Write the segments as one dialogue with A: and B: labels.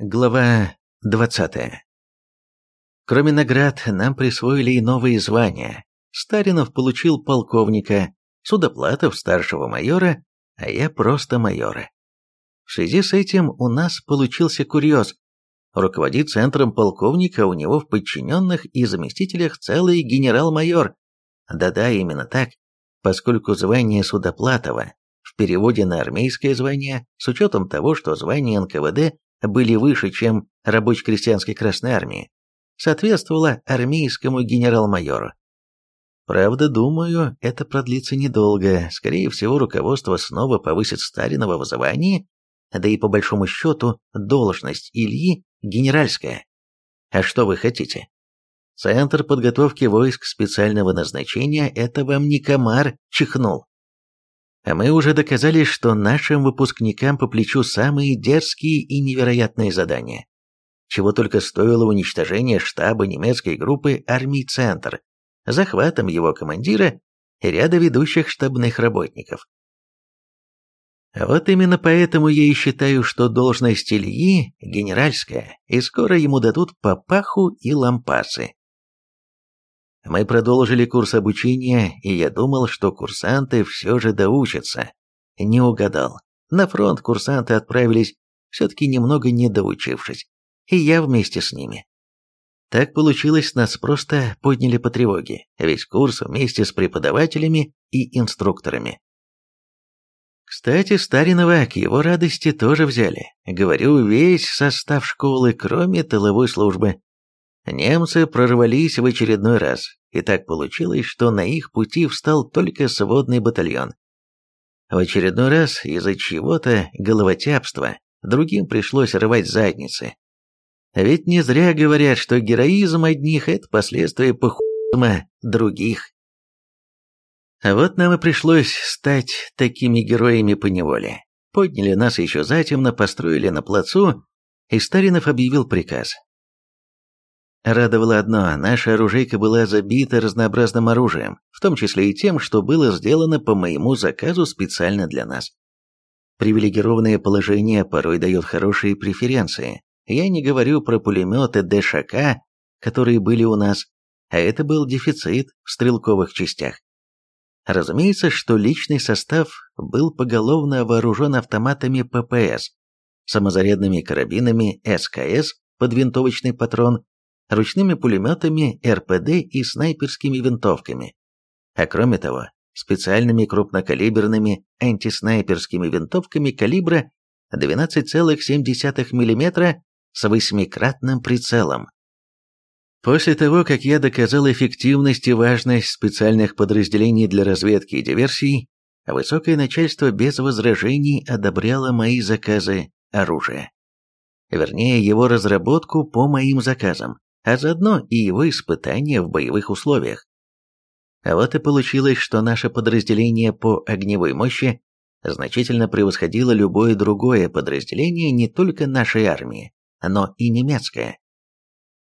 A: Глава 20. Кроме наград, нам присвоили и новые звания. Старинов получил полковника, Судоплатов старшего майора, а я просто майора. В связи с этим у нас получился курьез. Руководит центром полковника, у него в подчиненных и заместителях целый генерал-майор. Да-да, именно так, поскольку звание Судоплатова в переводе на армейское звание, с учетом того, что звание НКВД были выше, чем рабоче-крестьянской Красной Армии, соответствовало армейскому генерал-майору. Правда, думаю, это продлится недолго. Скорее всего, руководство снова повысит Сталинова в звании, да и по большому счету должность Ильи генеральская. А что вы хотите? Центр подготовки войск специального назначения – это вам не комар чихнул. А мы уже доказали, что нашим выпускникам по плечу самые дерзкие и невероятные задания. Чего только стоило уничтожение штаба немецкой группы «Армий Центр», захватом его командира и ряда ведущих штабных работников. Вот именно поэтому я и считаю, что должность Ильи генеральская, и скоро ему дадут папаху и лампасы. Мы продолжили курс обучения, и я думал, что курсанты все же доучатся. Не угадал. На фронт курсанты отправились, все-таки немного не доучившись. И я вместе с ними. Так получилось, нас просто подняли по тревоге, весь курс вместе с преподавателями и инструкторами. Кстати, Старинова к его радости тоже взяли. Говорю, весь состав школы, кроме тыловой службы. Немцы прорвались в очередной раз, и так получилось, что на их пути встал только сводный батальон. В очередной раз из-за чего-то головотяпства другим пришлось рвать задницы. Ведь не зря говорят, что героизм одних – это последствия похуизма других. А вот нам и пришлось стать такими героями по неволе. Подняли нас еще затемно, построили на плацу, и Старинов объявил приказ Радовало одно, наша оружейка была забита разнообразным оружием, в том числе и тем, что было сделано по моему заказу специально для нас. Привилегированное положение порой дает хорошие преференции. Я не говорю про пулеметы ДШК, которые были у нас, а это был дефицит в стрелковых частях. Разумеется, что личный состав был поголовно вооружен автоматами ППС, самозарядными карабинами СКС под винтовочный патрон ручными пулеметами РПД и снайперскими винтовками, а кроме того, специальными крупнокалиберными антиснайперскими винтовками калибра 12,7 мм с восьмикратным прицелом. После того, как я доказал эффективность и важность специальных подразделений для разведки и диверсий, высокое начальство без возражений одобряло мои заказы оружия. Вернее, его разработку по моим заказам а заодно и его испытания в боевых условиях. А вот и получилось, что наше подразделение по огневой мощи значительно превосходило любое другое подразделение не только нашей армии, но и немецкое.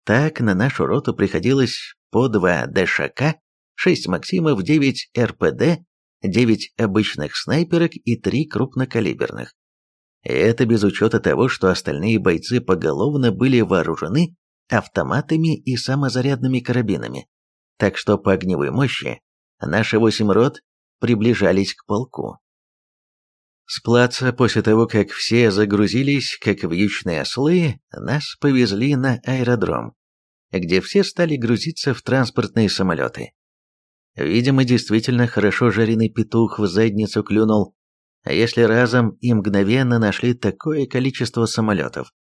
A: Так на нашу роту приходилось по 2 ДШК, 6 Максимов, 9 РПД, 9 обычных снайперок и 3 крупнокалиберных. И это без учета того, что остальные бойцы поголовно были вооружены автоматами и самозарядными карабинами, так что по огневой мощи наши восемь рот приближались к полку. С плаца, после того, как все загрузились, как вьючные ослы, нас повезли на аэродром, где все стали грузиться в транспортные самолеты. Видимо, действительно хорошо жареный петух в задницу клюнул, а если разом и мгновенно нашли такое количество самолетов,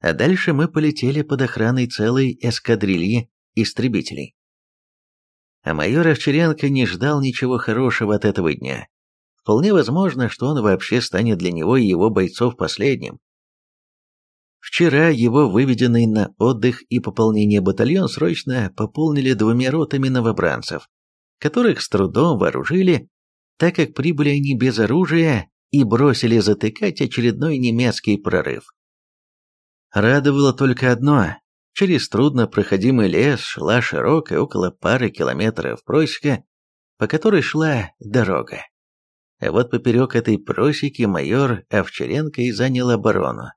A: а дальше мы полетели под охраной целой эскадрильи истребителей. А майор Овчаренко не ждал ничего хорошего от этого дня. Вполне возможно, что он вообще станет для него и его бойцов последним. Вчера его выведенный на отдых и пополнение батальон срочно пополнили двумя ротами новобранцев, которых с трудом вооружили, так как прибыли они без оружия и бросили затыкать очередной немецкий прорыв. Радовало только одно. Через труднопроходимый лес шла широкая, около пары километров просека, по которой шла дорога. А вот поперек этой просеки майор Овчаренко и занял оборону.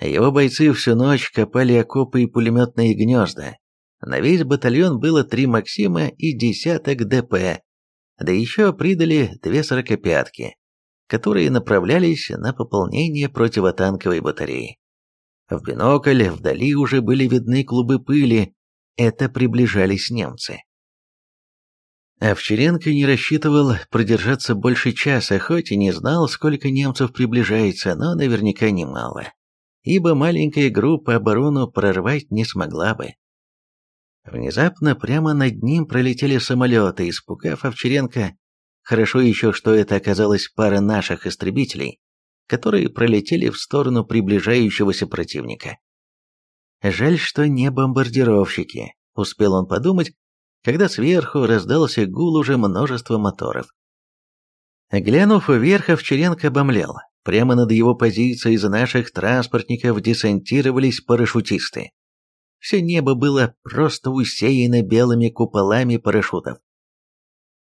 A: Его бойцы всю ночь копали окопы и пулеметные гнезда. На весь батальон было три «Максима» и десяток ДП, да еще придали две сорокопятки, которые направлялись на пополнение противотанковой батареи. В бинокль вдали уже были видны клубы пыли, это приближались немцы. Овчаренко не рассчитывал продержаться больше часа, хоть и не знал, сколько немцев приближается, но наверняка немало, ибо маленькая группа оборону прорвать не смогла бы. Внезапно прямо над ним пролетели самолеты, испугав Овчаренко. Хорошо еще, что это оказалась пара наших истребителей, которые пролетели в сторону приближающегося противника. Жаль, что не бомбардировщики, успел он подумать, когда сверху раздался гул уже множества моторов. Глянув вверх, Овчаренко обомлел. Прямо над его позицией из наших транспортников десантировались парашютисты. Все небо было просто усеяно белыми куполами парашютов.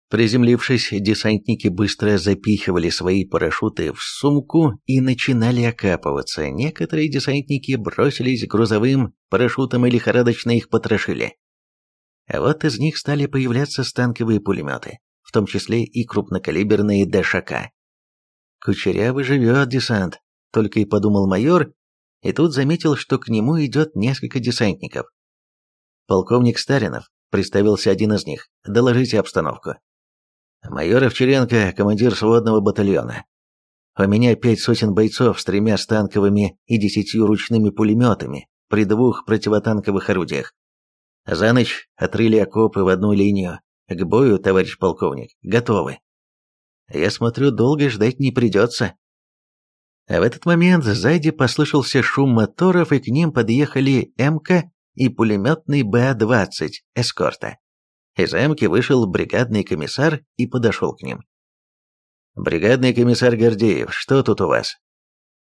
A: Приземлившись, десантники быстро запихивали свои парашюты в сумку и начинали окапываться. Некоторые десантники бросились к грузовым парашютам и лихорадочно их потрошили. А вот из них стали появляться станковые пулеметы, в том числе и крупнокалиберные ДШК. «Кучерявый живет десант», — только и подумал майор, и тут заметил, что к нему идет несколько десантников. «Полковник Старинов», — представился один из них, — «доложите обстановку». «Майор Овчаренко, командир сводного батальона. У меня пять сотен бойцов с тремя станковыми и десятью ручными пулеметами при двух противотанковых орудиях. За ночь отрыли окопы в одну линию. К бою, товарищ полковник, готовы. Я смотрю, долго ждать не придется. А в этот момент сзади послышался шум моторов, и к ним подъехали МК и пулеметный БА-20 эскорта. Из МК вышел бригадный комиссар и подошел к ним. «Бригадный комиссар Гордеев, что тут у вас?»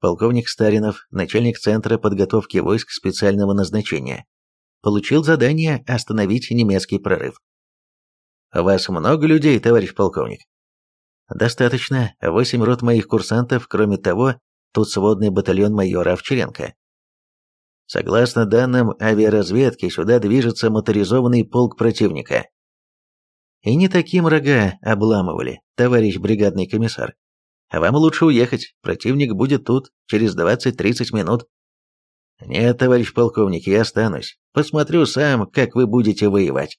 A: Полковник Старинов, начальник Центра подготовки войск специального назначения, получил задание остановить немецкий прорыв. «У вас много людей, товарищ полковник?» «Достаточно. Восемь рот моих курсантов, кроме того, тут сводный батальон майора Овчаренко. Согласно данным авиаразведки, сюда движется моторизованный полк противника. И не таким рога обламывали, товарищ бригадный комиссар. А вам лучше уехать, противник будет тут через 20-30 минут. Нет, товарищ полковник, я останусь. Посмотрю сам, как вы будете воевать.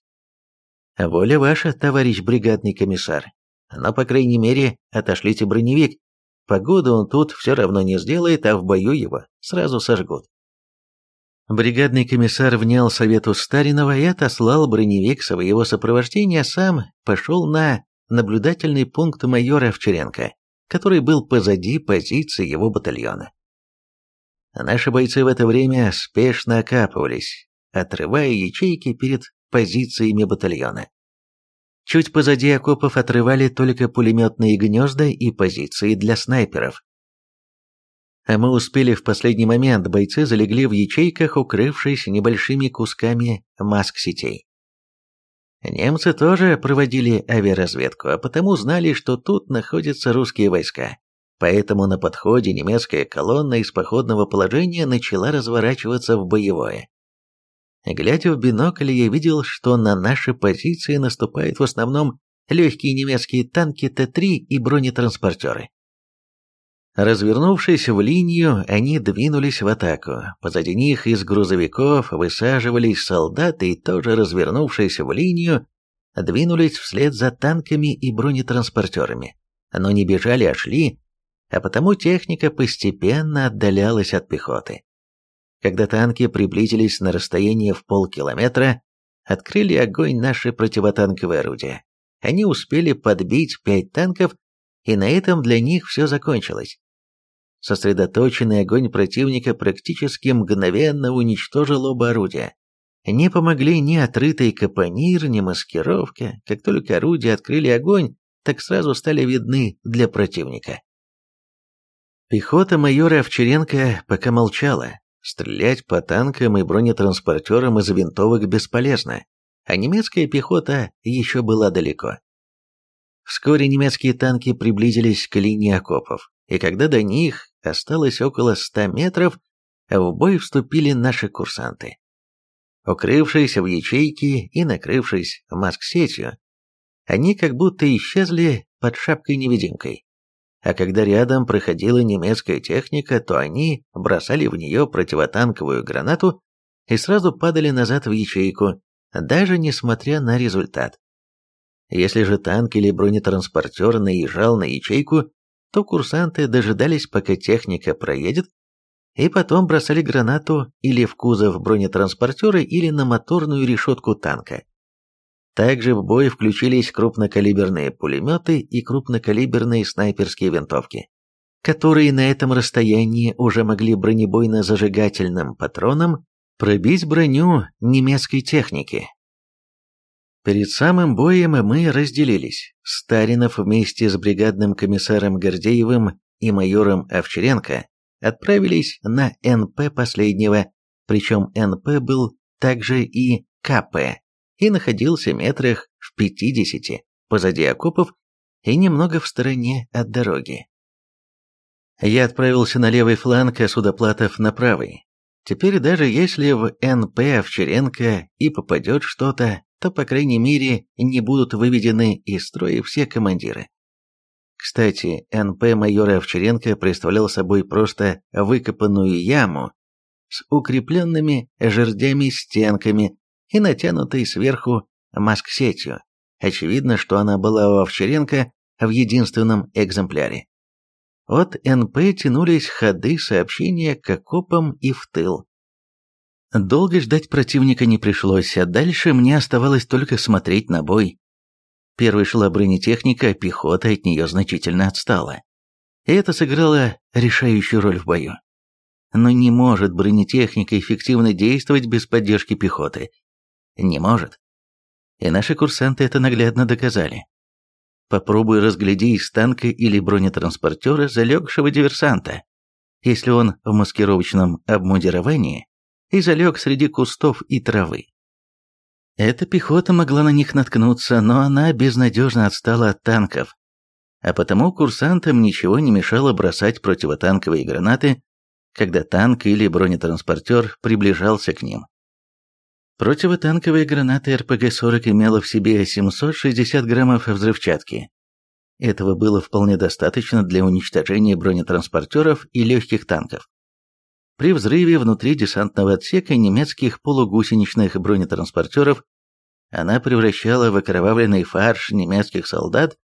A: Воля ваша, товарищ бригадный комиссар. Но, по крайней мере, отошлите броневик. Погоду он тут все равно не сделает, а в бою его сразу сожгут. Бригадный комиссар внял совету Старинова и отослал броневик своего сопровождения, сам пошел на наблюдательный пункт майора Овчаренко, который был позади позиции его батальона. Наши бойцы в это время спешно окапывались, отрывая ячейки перед позициями батальона. Чуть позади окопов отрывали только пулеметные гнезда и позиции для снайперов. А мы успели в последний момент, бойцы залегли в ячейках, укрывшись небольшими кусками маск-сетей. Немцы тоже проводили авиаразведку, а потому знали, что тут находятся русские войска. Поэтому на подходе немецкая колонна из походного положения начала разворачиваться в боевое. Глядя в бинокль, я видел, что на наши позиции наступают в основном легкие немецкие танки Т-3 и бронетранспортеры. Развернувшись в линию, они двинулись в атаку. Позади них из грузовиков высаживались солдаты и тоже развернувшись в линию, двинулись вслед за танками и бронетранспортерами. Но не бежали, а шли, а потому техника постепенно отдалялась от пехоты. Когда танки приблизились на расстояние в полкилометра, открыли огонь наши противотанковые орудия. Они успели подбить пять танков, и на этом для них все закончилось. Сосредоточенный огонь противника практически мгновенно уничтожил оба орудия. Не помогли ни отрытый капонир, ни маскировка. Как только орудия открыли огонь, так сразу стали видны для противника. Пехота майора Овчаренко пока молчала. Стрелять по танкам и бронетранспортерам из винтовок бесполезно, а немецкая пехота еще была далеко. Вскоре немецкие танки приблизились к линии окопов, и когда до них осталось около ста метров, в бой вступили наши курсанты. Укрывшись в ячейке и накрывшись маск-сетью, они как будто исчезли под шапкой-невидимкой. А когда рядом проходила немецкая техника, то они бросали в нее противотанковую гранату и сразу падали назад в ячейку, даже несмотря на результат. Если же танк или бронетранспортер наезжал на ячейку, то курсанты дожидались, пока техника проедет, и потом бросали гранату или в кузов бронетранспортера, или на моторную решетку танка. Также в бой включились крупнокалиберные пулеметы и крупнокалиберные снайперские винтовки, которые на этом расстоянии уже могли бронебойно-зажигательным патроном пробить броню немецкой техники. Перед самым боем мы разделились. Старинов вместе с бригадным комиссаром Гордеевым и майором Овчаренко отправились на НП последнего, причем НП был также и КП, и находился метрах в 50 позади окопов и немного в стороне от дороги. Я отправился на левый фланг, а Судоплатов на правый. Теперь даже если в НП Овчаренко и попадет что-то, то, по крайней мере, не будут выведены из строя все командиры. Кстати, НП майора Овчаренко представлял собой просто выкопанную яму с укрепленными жердями-стенками и натянутой сверху маск-сетью. Очевидно, что она была у Овчаренко в единственном экземпляре. От НП тянулись ходы сообщения к окопам и в тыл. Долго ждать противника не пришлось, а дальше мне оставалось только смотреть на бой. Первой шла бронетехника, пехота от нее значительно отстала. И это сыграло решающую роль в бою. Но не может бронетехника эффективно действовать без поддержки пехоты. Не может. И наши курсанты это наглядно доказали. Попробуй разгляди из танка или бронетранспортера залегшего диверсанта. Если он в маскировочном обмундировании и залег среди кустов и травы. Эта пехота могла на них наткнуться, но она безнадежно отстала от танков, а потому курсантам ничего не мешало бросать противотанковые гранаты, когда танк или бронетранспортер приближался к ним. Противотанковые гранаты РПГ-40 имела в себе 760 граммов взрывчатки. Этого было вполне достаточно для уничтожения бронетранспортеров и легких танков. При взрыве внутри десантного отсека немецких полугусеничных бронетранспортеров она превращала в окровавленный фарш немецких солдат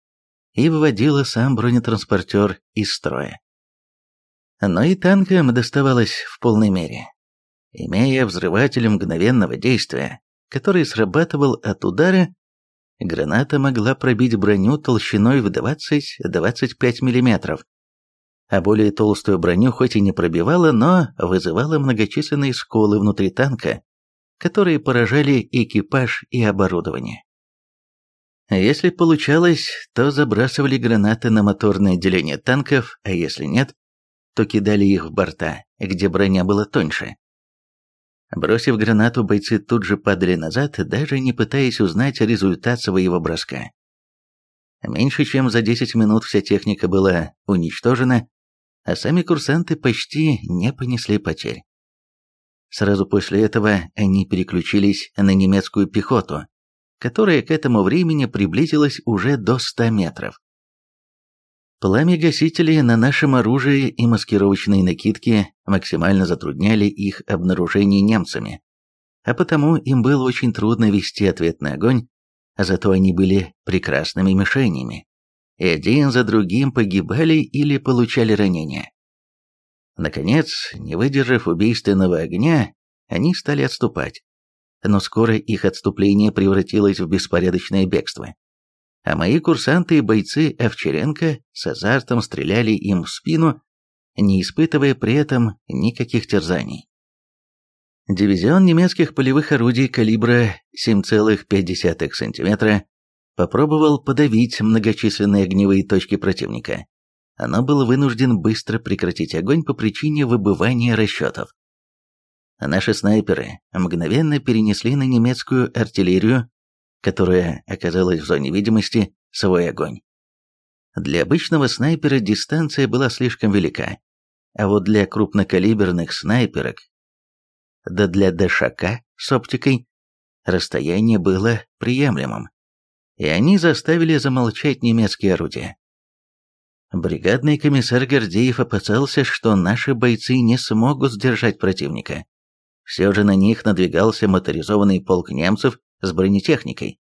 A: и выводила сам бронетранспортер из строя. Но и танкам доставалось в полной мере. Имея взрыватель мгновенного действия, который срабатывал от удара, граната могла пробить броню толщиной в 20-25 мм, а более толстую броню хоть и не пробивала, но вызывала многочисленные сколы внутри танка, которые поражали экипаж и оборудование. Если получалось, то забрасывали гранаты на моторное отделение танков, а если нет, то кидали их в борта, где броня была тоньше. Бросив гранату, бойцы тут же падали назад, даже не пытаясь узнать результат своего броска. Меньше чем за 10 минут вся техника была уничтожена, а сами курсанты почти не понесли потерь. Сразу после этого они переключились на немецкую пехоту, которая к этому времени приблизилась уже до 100 метров. Пламя гасителей на нашем оружии и маскировочные накидки максимально затрудняли их обнаружение немцами, а потому им было очень трудно вести ответный огонь, зато они были прекрасными мишенями и один за другим погибали или получали ранения. Наконец, не выдержав убийственного огня, они стали отступать. Но скоро их отступление превратилось в беспорядочное бегство. А мои курсанты и бойцы Овчаренко с азартом стреляли им в спину, не испытывая при этом никаких терзаний. Дивизион немецких полевых орудий калибра 7,5 см попробовал подавить многочисленные огневые точки противника, но был вынужден быстро прекратить огонь по причине выбывания расчетов. Наши снайперы мгновенно перенесли на немецкую артиллерию, которая оказалась в зоне видимости, свой огонь. Для обычного снайпера дистанция была слишком велика, а вот для крупнокалиберных снайперок, да для ДШК с оптикой, расстояние было приемлемым. И они заставили замолчать немецкие орудия. Бригадный комиссар Гордеев опасался, что наши бойцы не смогут сдержать противника. Все же на них надвигался моторизованный полк немцев с бронетехникой.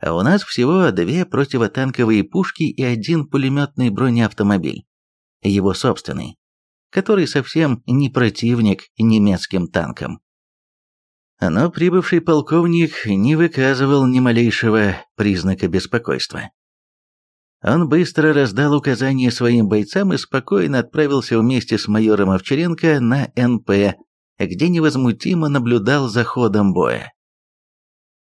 A: А у нас всего две противотанковые пушки и один пулеметный бронеавтомобиль. Его собственный, который совсем не противник немецким танкам. Но прибывший полковник не выказывал ни малейшего признака беспокойства. Он быстро раздал указания своим бойцам и спокойно отправился вместе с майором Овчаренко на НП, где невозмутимо наблюдал за ходом боя.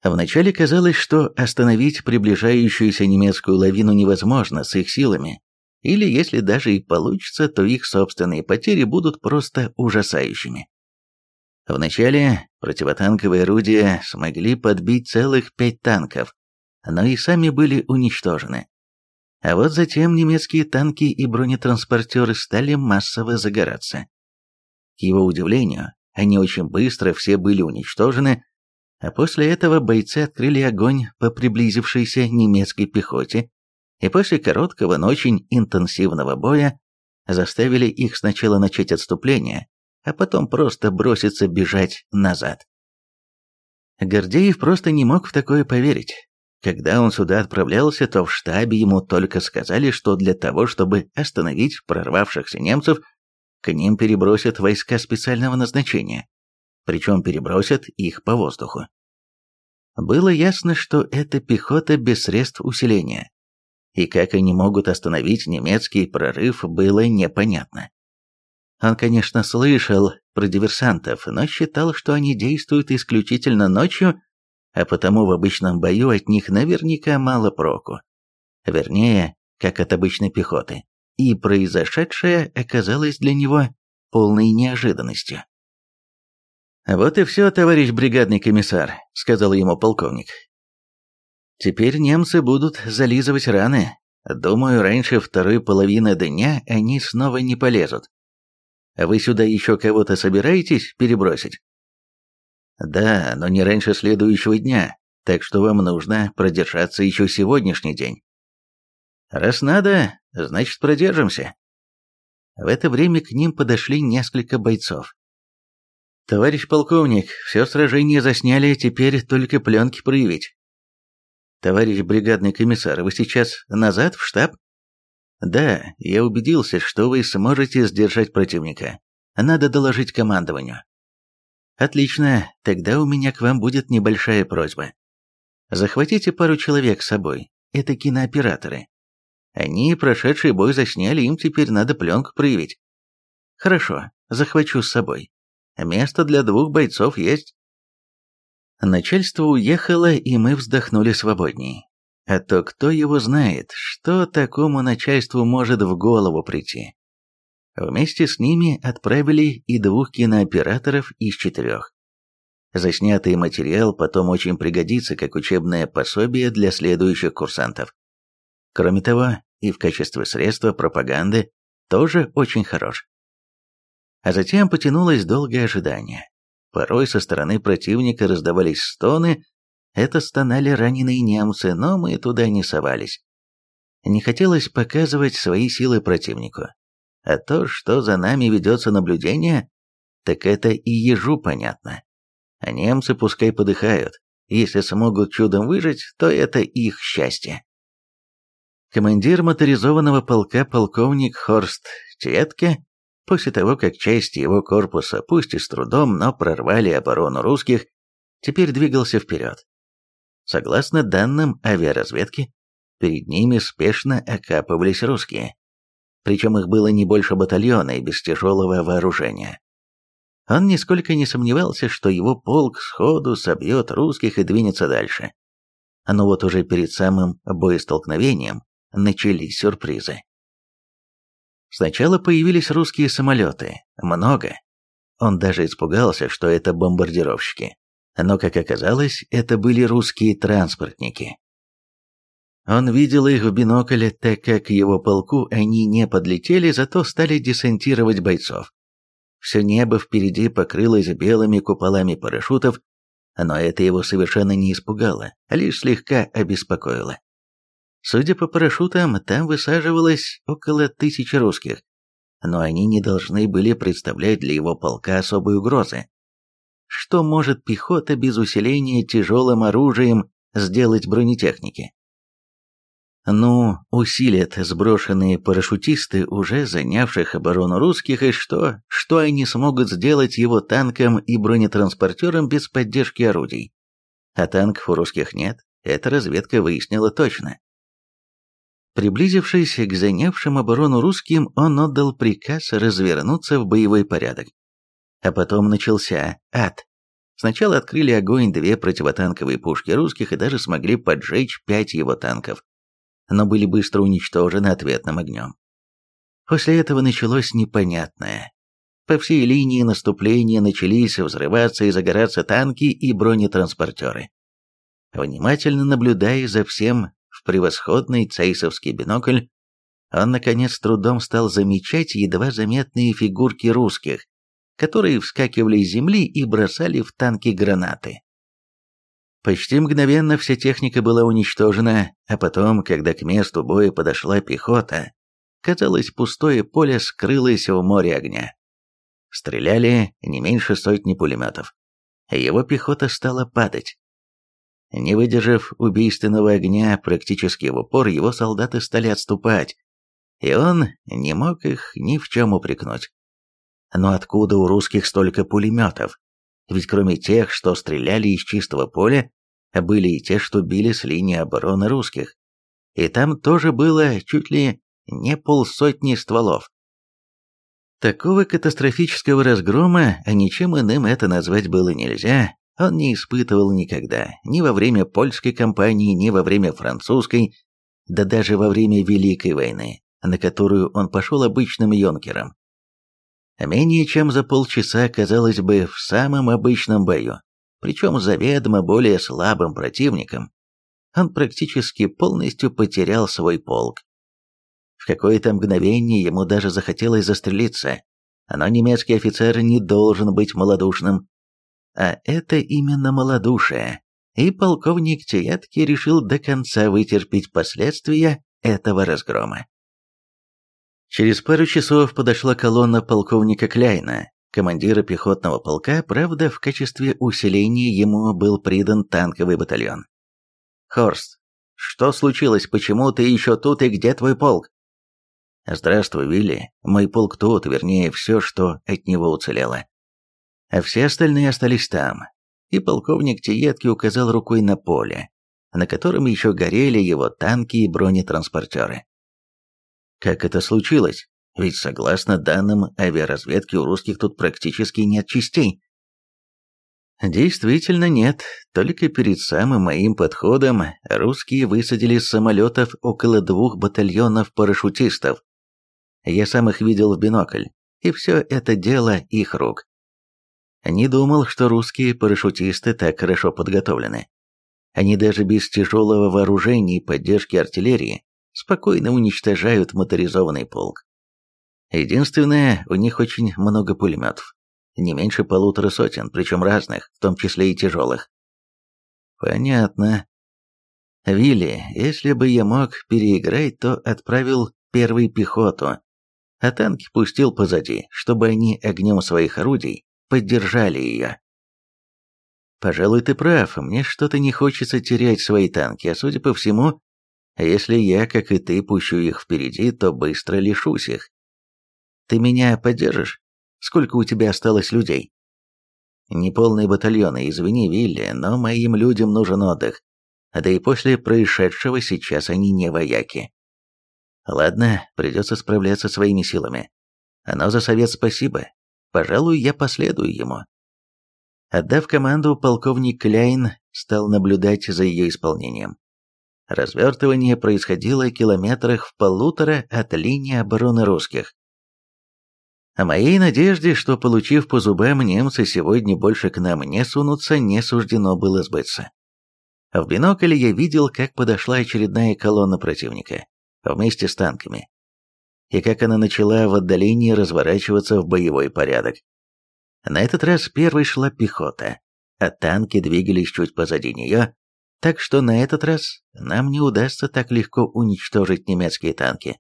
A: Вначале казалось, что остановить приближающуюся немецкую лавину невозможно с их силами, или если даже и получится, то их собственные потери будут просто ужасающими. Вначале противотанковые орудия смогли подбить целых пять танков, но и сами были уничтожены. А вот затем немецкие танки и бронетранспортеры стали массово загораться. К его удивлению, они очень быстро все были уничтожены, а после этого бойцы открыли огонь по приблизившейся немецкой пехоте, и после короткого, но очень интенсивного боя заставили их сначала начать отступление, а потом просто броситься бежать назад. Гордеев просто не мог в такое поверить. Когда он сюда отправлялся, то в штабе ему только сказали, что для того, чтобы остановить прорвавшихся немцев, к ним перебросят войска специального назначения, причем перебросят их по воздуху. Было ясно, что это пехота без средств усиления, и как они могут остановить немецкий прорыв, было непонятно. Он, конечно, слышал про диверсантов, но считал, что они действуют исключительно ночью а потому в обычном бою от них наверняка мало проку. Вернее, как от обычной пехоты. И произошедшее оказалось для него полной неожиданностью. «Вот и все, товарищ бригадный комиссар», — сказал ему полковник. «Теперь немцы будут зализывать раны. Думаю, раньше второй половины дня они снова не полезут. А вы сюда еще кого-то собираетесь перебросить?» Да, но не раньше следующего дня, так что вам нужно продержаться еще сегодняшний день. Раз надо, значит продержимся. В это время к ним подошли несколько бойцов. «Товарищ полковник, все сражение засняли, теперь только пленки проявить». «Товарищ бригадный комиссар, вы сейчас назад в штаб?» «Да, я убедился, что вы сможете сдержать противника. Надо доложить командованию». Отлично, тогда у меня к вам будет небольшая просьба. Захватите пару человек с собой, это кинооператоры. Они прошедший бой засняли, им теперь надо пленку проявить. Хорошо, захвачу с собой. Место для двух бойцов есть. Начальство уехало, и мы вздохнули свободней. А то кто его знает, что такому начальству может в голову прийти. Вместе с ними отправили и двух кинооператоров из четырех. Заснятый материал потом очень пригодится как учебное пособие для следующих курсантов. Кроме того, и в качестве средства пропаганды тоже очень хорош. А затем потянулось долгое ожидание. Порой со стороны противника раздавались стоны, это стонали раненые немцы, но мы туда не совались. Не хотелось показывать свои силы противнику, а то, что за нами ведется наблюдение, так это и ежу понятно. А немцы пускай подыхают. Если смогут чудом выжить, то это их счастье. Командир моторизованного полка полковник Хорст Четке, после того, как части его корпуса, пусть и с трудом, но прорвали оборону русских, теперь двигался вперед. Согласно данным авиаразведки, перед ними спешно окапывались русские причем их было не больше батальона и без тяжелого вооружения. Он нисколько не сомневался, что его полк сходу собьет русских и двинется дальше. Но вот уже перед самым боестолкновением начались сюрпризы. Сначала появились русские самолеты, много. Он даже испугался, что это бомбардировщики. Но, как оказалось, это были русские транспортники. Он видел их в бинокле, так как к его полку они не подлетели, зато стали десантировать бойцов. Все небо впереди покрылось белыми куполами парашютов, но это его совершенно не испугало, а лишь слегка обеспокоило. Судя по парашютам, там высаживалось около тысячи русских, но они не должны были представлять для его полка особой угрозы. Что может пехота без усиления тяжелым оружием сделать бронетехники? Ну, усилят сброшенные парашютисты, уже занявших оборону русских, и что? Что они смогут сделать его танкам и бронетранспортерам без поддержки орудий? А танков у русских нет, эта разведка выяснила точно. Приблизившись к занявшим оборону русским, он отдал приказ развернуться в боевой порядок. А потом начался ад. Сначала открыли огонь две противотанковые пушки русских и даже смогли поджечь пять его танков но были быстро уничтожены ответным огнем. После этого началось непонятное. По всей линии наступления начались взрываться и загораться танки и бронетранспортеры. Внимательно наблюдая за всем в превосходный цейсовский бинокль, он, наконец, трудом стал замечать едва заметные фигурки русских, которые вскакивали с земли и бросали в танки гранаты. Почти мгновенно вся техника была уничтожена, а потом, когда к месту боя подошла пехота, казалось, пустое поле скрылось в море огня. Стреляли не меньше сотни пулеметов. Его пехота стала падать. Не выдержав убийственного огня практически в упор, его солдаты стали отступать, и он не мог их ни в чем упрекнуть. Но откуда у русских столько пулеметов? Ведь кроме тех, что стреляли из чистого поля, были и те, что били с линии обороны русских. И там тоже было чуть ли не полсотни стволов. Такого катастрофического разгрома, а ничем иным это назвать было нельзя, он не испытывал никогда, ни во время польской кампании, ни во время французской, да даже во время Великой войны, на которую он пошел обычным юнкером. Менее чем за полчаса, казалось бы, в самом обычном бою, причем заведомо более слабым противником, он практически полностью потерял свой полк. В какое-то мгновение ему даже захотелось застрелиться, но немецкий офицер не должен быть малодушным. А это именно малодушие, и полковник Теятки решил до конца вытерпеть последствия этого разгрома. Через пару часов подошла колонна полковника Кляйна, командира пехотного полка, правда, в качестве усиления ему был придан танковый батальон. «Хорст, что случилось? Почему ты еще тут и где твой полк?» «Здравствуй, Вилли. Мой полк тут, вернее, все, что от него уцелело. А все остальные остались там». И полковник Тиетки указал рукой на поле, на котором еще горели его танки и бронетранспортеры. «Как это случилось?» Ведь согласно данным авиаразведки у русских тут практически нет частей. Действительно нет, только перед самым моим подходом русские высадили с самолетов около двух батальонов парашютистов. Я сам их видел в бинокль, и все это дело их рук. Не думал, что русские парашютисты так хорошо подготовлены. Они даже без тяжелого вооружения и поддержки артиллерии спокойно уничтожают моторизованный полк. Единственное, у них очень много пулеметов. Не меньше полутора сотен, причем разных, в том числе и тяжелых. Понятно. Вилли, если бы я мог переиграть, то отправил первый пехоту, а танки пустил позади, чтобы они огнем своих орудий поддержали ее. Пожалуй, ты прав, мне что-то не хочется терять свои танки, а судя по всему, если я, как и ты, пущу их впереди, то быстро лишусь их. Ты меня поддержишь? Сколько у тебя осталось людей? Неполные батальоны, извини, Вилли, но моим людям нужен отдых. Да и после происшедшего сейчас они не вояки. Ладно, придется справляться своими силами. Но за совет спасибо. Пожалуй, я последую ему. Отдав команду, полковник Кляйн стал наблюдать за ее исполнением. Развертывание происходило километрах в полутора от линии обороны русских. О моей надежде, что, получив по зубам, немцы сегодня больше к нам не сунутся, не суждено было сбыться. В бинокль я видел, как подошла очередная колонна противника, вместе с танками, и как она начала в отдалении разворачиваться в боевой порядок. На этот раз первой шла пехота, а танки двигались чуть позади нее, так что на этот раз нам не удастся так легко уничтожить немецкие танки.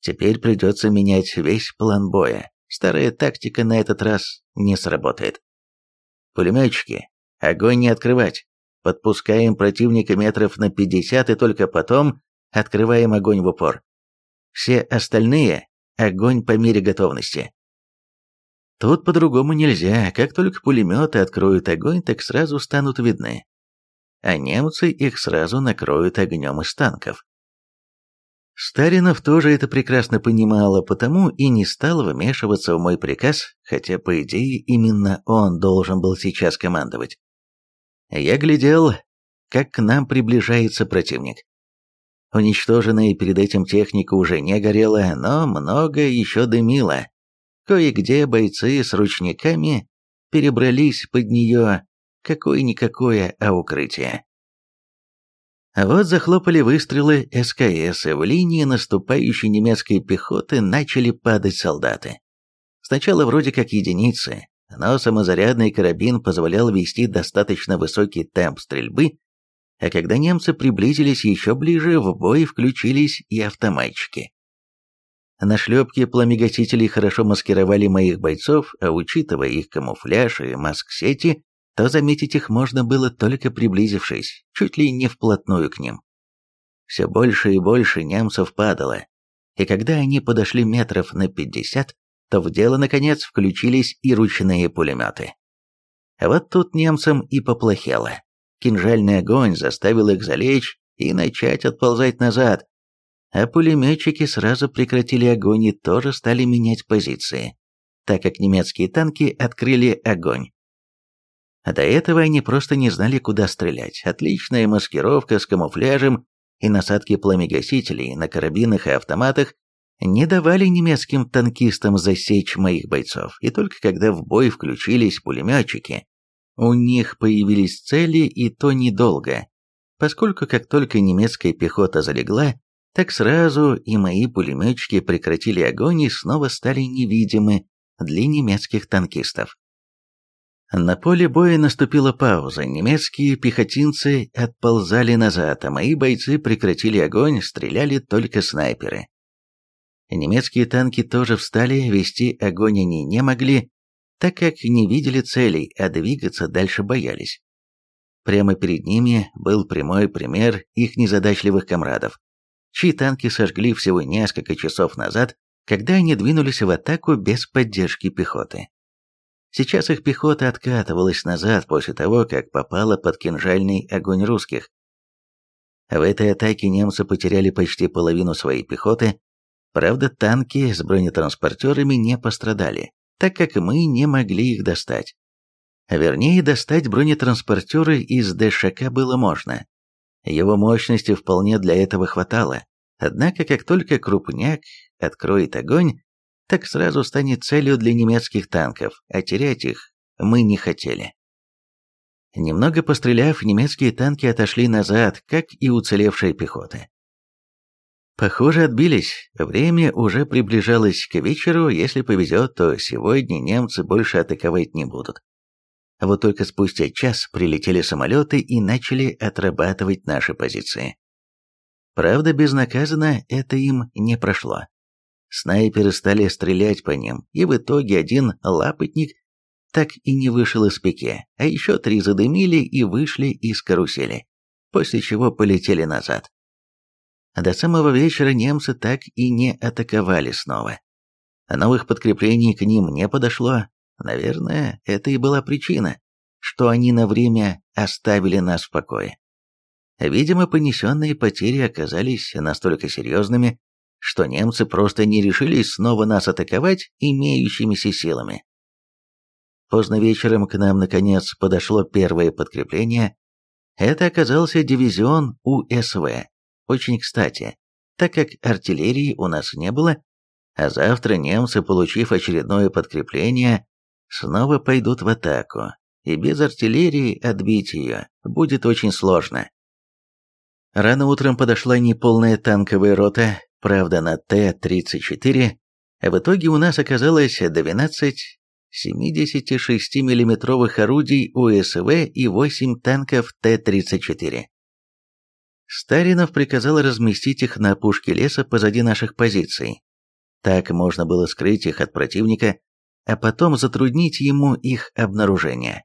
A: Теперь придется менять весь план боя. Старая тактика на этот раз не сработает. Пулеметчики, огонь не открывать. Подпускаем противника метров на 50 и только потом открываем огонь в упор. Все остальные – огонь по мере готовности. Тут по-другому нельзя, как только пулеметы откроют огонь, так сразу станут видны. А немцы их сразу накроют огнем из танков. Старинов тоже это прекрасно понимал, а потому и не стал вмешиваться в мой приказ, хотя, по идее, именно он должен был сейчас командовать. Я глядел, как к нам приближается противник. Уничтоженная перед этим техника уже не горела, но много еще дымила. Кое-где бойцы с ручниками перебрались под нее, какое-никакое, а укрытие. Вот захлопали выстрелы СКС, и в линии наступающей немецкой пехоты начали падать солдаты. Сначала вроде как единицы, но самозарядный карабин позволял вести достаточно высокий темп стрельбы, а когда немцы приблизились еще ближе, в бой включились и автоматчики. Нашлепки пламегасителей хорошо маскировали моих бойцов, а учитывая их камуфляж и маск-сети, то заметить их можно было только приблизившись, чуть ли не вплотную к ним. Все больше и больше немцев падало, и когда они подошли метров на пятьдесят, то в дело, наконец, включились и ручные пулеметы. А вот тут немцам и поплохело. Кинжальный огонь заставил их залечь и начать отползать назад, а пулеметчики сразу прекратили огонь и тоже стали менять позиции, так как немецкие танки открыли огонь. А до этого они просто не знали, куда стрелять. Отличная маскировка с камуфляжем и насадки пламегасителей на карабинах и автоматах не давали немецким танкистам засечь моих бойцов, и только когда в бой включились пулеметчики, у них появились цели и то недолго, поскольку как только немецкая пехота залегла, так сразу и мои пулеметчики прекратили огонь и снова стали невидимы для немецких танкистов. На поле боя наступила пауза, немецкие пехотинцы отползали назад, а мои бойцы прекратили огонь, стреляли только снайперы. Немецкие танки тоже встали, вести огонь они не могли, так как не видели целей, а двигаться дальше боялись. Прямо перед ними был прямой пример их незадачливых комрадов, чьи танки сожгли всего несколько часов назад, когда они двинулись в атаку без поддержки пехоты. Сейчас их пехота откатывалась назад после того, как попала под кинжальный огонь русских. В этой атаке немцы потеряли почти половину своей пехоты, правда танки с бронетранспортерами не пострадали, так как мы не могли их достать. Вернее, достать бронетранспортеры из ДШК было можно. Его мощности вполне для этого хватало. Однако, как только крупняк откроет огонь, так сразу станет целью для немецких танков, а терять их мы не хотели. Немного постреляв, немецкие танки отошли назад, как и уцелевшая пехота. Похоже, отбились. Время уже приближалось к вечеру, если повезет, то сегодня немцы больше атаковать не будут. Вот только спустя час прилетели самолеты и начали отрабатывать наши позиции. Правда, безнаказанно это им не прошло. Снайперы стали стрелять по ним, и в итоге один лапотник так и не вышел из пике, а еще три задымили и вышли из карусели, после чего полетели назад. До самого вечера немцы так и не атаковали снова. Новых подкреплений к ним не подошло. Наверное, это и была причина, что они на время оставили нас в покое. Видимо, понесенные потери оказались настолько серьезными, что немцы просто не решились снова нас атаковать имеющимися силами. Поздно вечером к нам, наконец, подошло первое подкрепление. Это оказался дивизион УСВ. Очень кстати, так как артиллерии у нас не было, а завтра немцы, получив очередное подкрепление, снова пойдут в атаку, и без артиллерии отбить ее будет очень сложно. Рано утром подошла неполная танковая рота, правда на Т-34, а в итоге у нас оказалось 12 76 миллиметровых орудий УСВ и 8 танков Т-34. Старинов приказал разместить их на опушке леса позади наших позиций. Так можно было скрыть их от противника, а потом затруднить ему их обнаружение.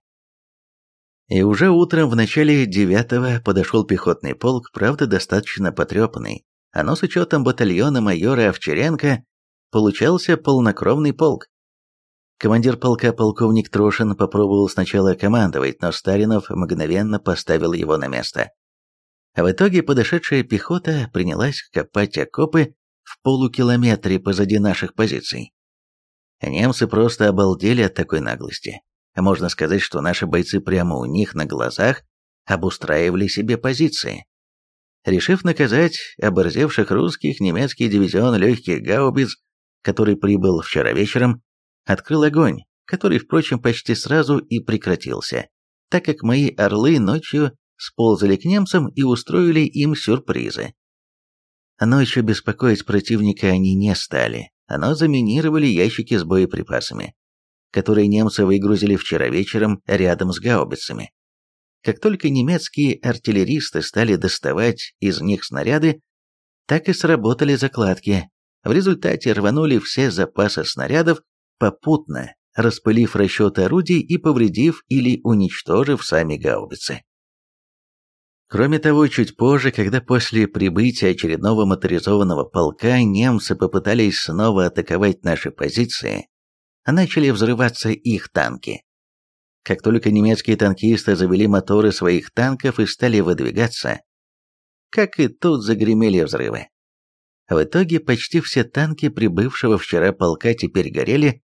A: И уже утром в начале девятого подошел пехотный полк, правда достаточно потрепанный, а но с учетом батальона майора Овчаренко получался полнокровный полк. Командир полка полковник Трошин попробовал сначала командовать, но Старинов мгновенно поставил его на место. В итоге подошедшая пехота принялась копать окопы в полукилометре позади наших позиций. Немцы просто обалдели от такой наглости. Можно сказать, что наши бойцы прямо у них на глазах обустраивали себе позиции. Решив наказать оборзевших русских, немецкий дивизион легких гаубиц, который прибыл вчера вечером, открыл огонь, который, впрочем, почти сразу и прекратился, так как мои орлы ночью сползали к немцам и устроили им сюрпризы. Ночью беспокоить противника они не стали, но заминировали ящики с боеприпасами, которые немцы выгрузили вчера вечером рядом с гаубицами. Как только немецкие артиллеристы стали доставать из них снаряды, так и сработали закладки. В результате рванули все запасы снарядов попутно распылив расчеты орудий и повредив или уничтожив сами гаубицы. Кроме того, чуть позже, когда после прибытия очередного моторизованного полка немцы попытались снова атаковать наши позиции, начали взрываться их танки. Как только немецкие танкисты завели моторы своих танков и стали выдвигаться, как и тут загремели взрывы. В итоге почти все танки прибывшего вчера полка теперь горели,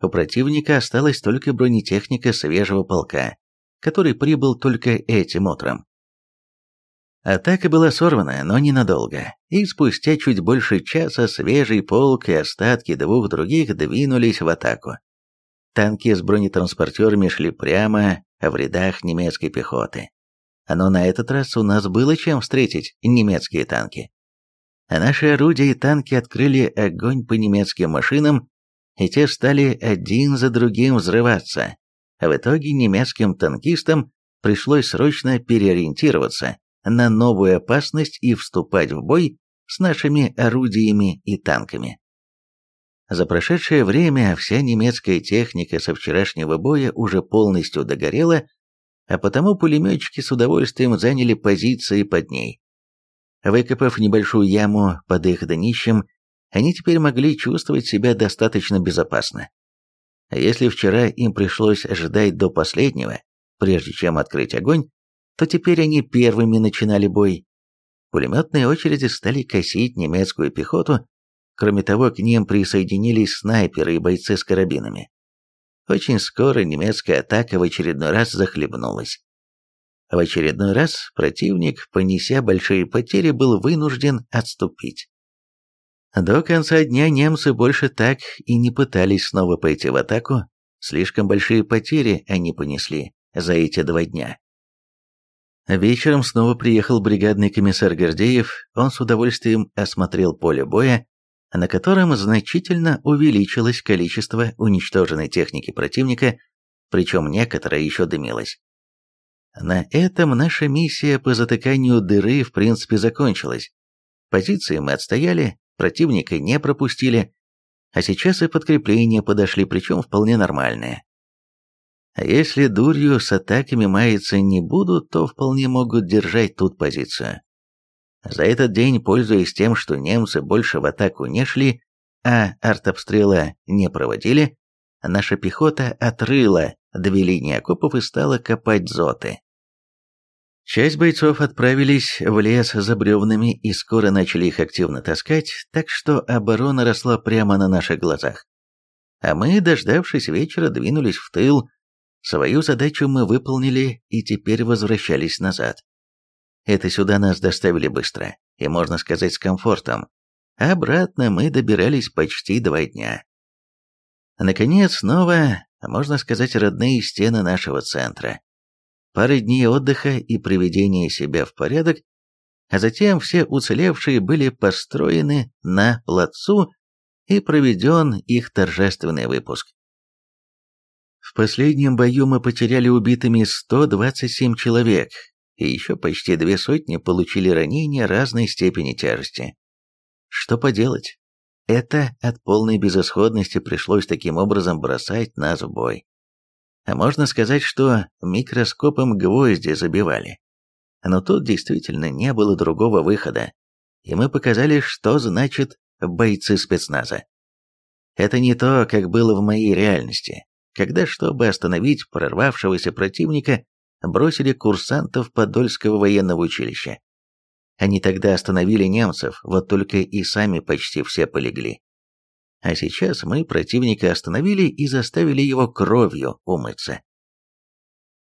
A: у противника осталась только бронетехника свежего полка, который прибыл только этим утром. Атака была сорвана, но ненадолго, и спустя чуть больше часа свежий полк и остатки двух других двинулись в атаку. Танки с бронетранспортерами шли прямо в рядах немецкой пехоты. Но на этот раз у нас было чем встретить немецкие танки. Наши орудия и танки открыли огонь по немецким машинам и те стали один за другим взрываться. В итоге немецким танкистам пришлось срочно переориентироваться на новую опасность и вступать в бой с нашими орудиями и танками. За прошедшее время вся немецкая техника со вчерашнего боя уже полностью догорела, а потому пулеметчики с удовольствием заняли позиции под ней. Выкопав небольшую яму под их днищем, они теперь могли чувствовать себя достаточно безопасно. А если вчера им пришлось ждать до последнего, прежде чем открыть огонь, то теперь они первыми начинали бой. Пулеметные очереди стали косить немецкую пехоту, кроме того, к ним присоединились снайперы и бойцы с карабинами. Очень скоро немецкая атака в очередной раз захлебнулась. В очередной раз противник, понеся большие потери, был вынужден отступить. До конца дня немцы больше так и не пытались снова пойти в атаку, слишком большие потери они понесли за эти два дня. Вечером снова приехал бригадный комиссар Гордеев, он с удовольствием осмотрел поле боя, на котором значительно увеличилось количество уничтоженной техники противника, причем некоторая еще дымилась. На этом наша миссия по затыканию дыры в принципе закончилась. Позиции мы отстояли, противника не пропустили, а сейчас и подкрепления подошли, причем вполне нормальные. А если дурью с атаками маяться не будут, то вполне могут держать тут позицию. За этот день, пользуясь тем, что немцы больше в атаку не шли, а артобстрела не проводили, наша пехота отрыла две линии окопов и стала копать зоты. Часть бойцов отправились в лес за бревнами и скоро начали их активно таскать, так что оборона росла прямо на наших глазах. А мы, дождавшись вечера, двинулись в тыл. Свою задачу мы выполнили и теперь возвращались назад. Это сюда нас доставили быстро, и, можно сказать, с комфортом. Обратно мы добирались почти два дня. Наконец, снова можно сказать, родные стены нашего центра. Пара дней отдыха и приведения себя в порядок, а затем все уцелевшие были построены на плацу и проведен их торжественный выпуск. В последнем бою мы потеряли убитыми 127 человек, и еще почти две сотни получили ранения разной степени тяжести. Что поделать? Это от полной безысходности пришлось таким образом бросать нас в бой. А можно сказать, что микроскопом гвозди забивали. Но тут действительно не было другого выхода, и мы показали, что значит бойцы спецназа. Это не то, как было в моей реальности, когда, чтобы остановить прорвавшегося противника, бросили курсантов Подольского военного училища. Они тогда остановили немцев, вот только и сами почти все полегли. А сейчас мы противника остановили и заставили его кровью умыться.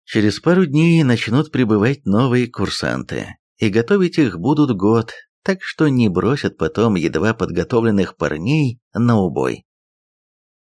A: Через пару дней начнут прибывать новые курсанты, и готовить их будут год, так что не бросят потом едва подготовленных парней на убой.